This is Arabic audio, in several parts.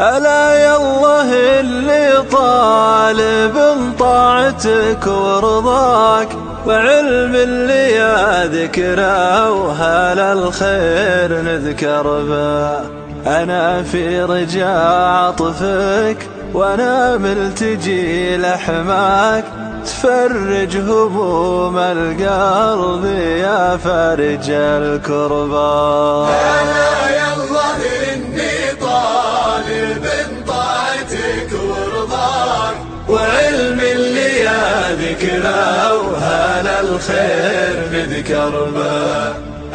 ألا يالله اللي طالب طاعتك ورضاك وعلم اللي يا ذكره وهل الخير نذكر به؟ أنا في رجاء عطفك وأنا ملتجي لحماك. تفرج هموم القلب يا فارج الكربات أنا يا الله ذكره وهل الخير نذكر به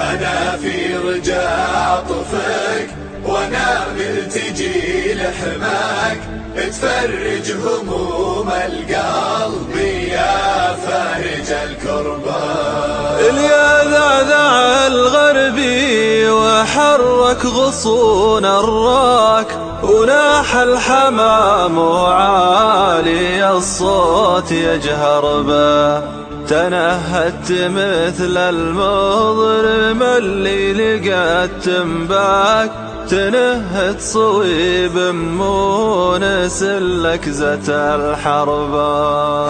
أنا في رجاء عطفك وأنا ملتجي لحماك. تفرج هموم القلب يا فارج الكربات اليا ذا الغربي وحرك غصون الراك. وناح الحمام وعالي الصوت يجهر به. تنهدت مثل المظلم اللي لقت تنباك. تنهد صويب مونس لكزة الحربان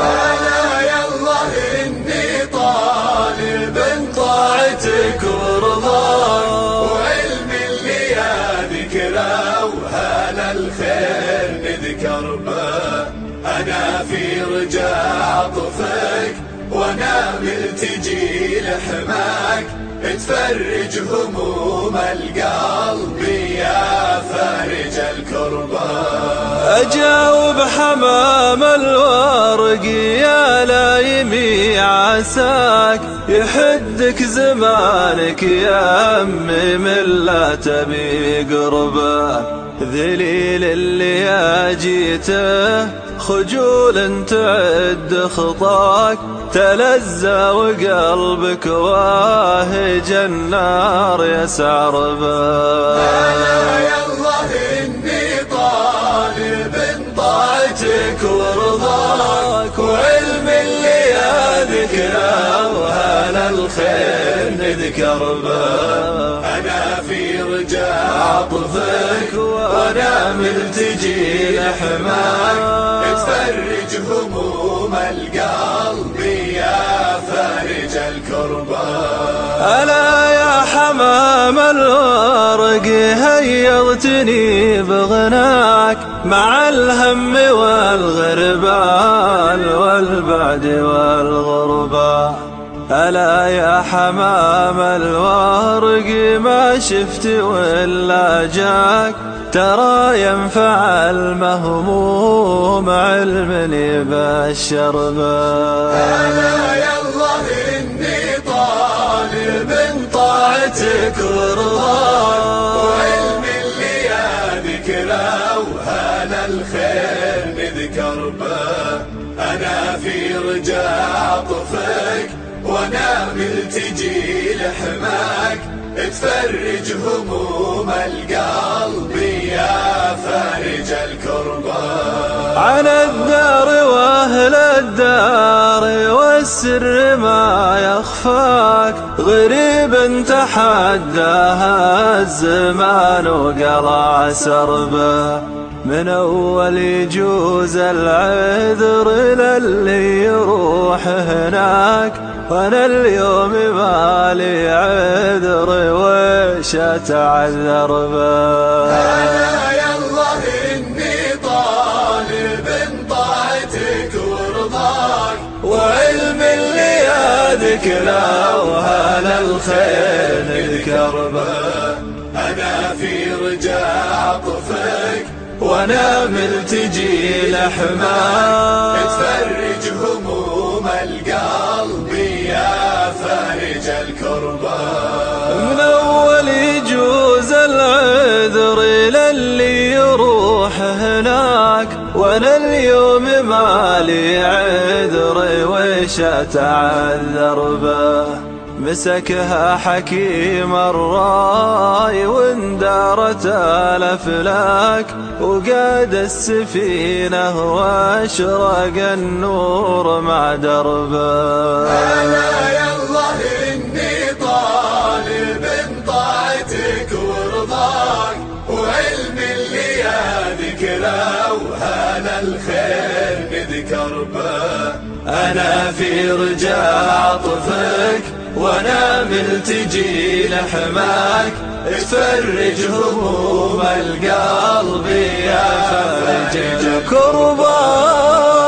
الخير نذكر به أنا في رجاء عطفك وأنا ملتجي لحماك. تفرج هموم القلب يا فارج الكربات أجاوب حمام الورق يا لايمي عساك. يحدك زمانك يا أمي من لا تبي قربه ذليل اللي جيته خجول تعد خطاك تلزى وقلبك واهج النار يسعر أنا يا الله إني طالب طاعتك ورضاك وعلم اللي يا ذكره وهل الخير. نذكر به أنا في رجاء عطفك وأنا ملتجي لحماك. تفرج هموم القلب يا فارج الكربات ألا يا حمام الورق هيضتني بغناك. مع الهم والغربال والبعد والغربة ألا يا حمام الورق ما شفت ولا جاك ترى ينفع المهموم علم يبشر أنا يا الله إني طالب طاعتك ورضاك وعلم اللي ذكره وهل الخير نذكر به أنا في رجاء عطفك وأنا ملتجي لحماك تفرج هموم القلب يا فارج الكربات عن الدار وأهل الدار والسر ما يخفاك غريب تحداها الزمان وقلع سربه. من أول يجوز العذر للي يروح هناك. وأنا اليوم مالي عذر وش أتعذر به؟ أنا يا الله إني طالب طاعتك ورضاك وعلم اللي يا ذكره وهل الخير نذكر به. أنا في رجاء عطفك وأنا ملتجي لحماك تفرج هموم القلب يا فارج الكربات من أول يجوز العذر للي يروح هناك وأنا اليوم مالي عذر وش أتعذر به؟ مسكها حكيم الراي واندارت الافلاك وقاد السفينة واشرق النور مع دربه أنا يا الله إني طالب طاعتك ورضاك وعلم اللي يا الخير نذكر به أنا في رجاء عطفك وأنا ملتجي لحماك تفرج هموم القلب يا فرج الكربان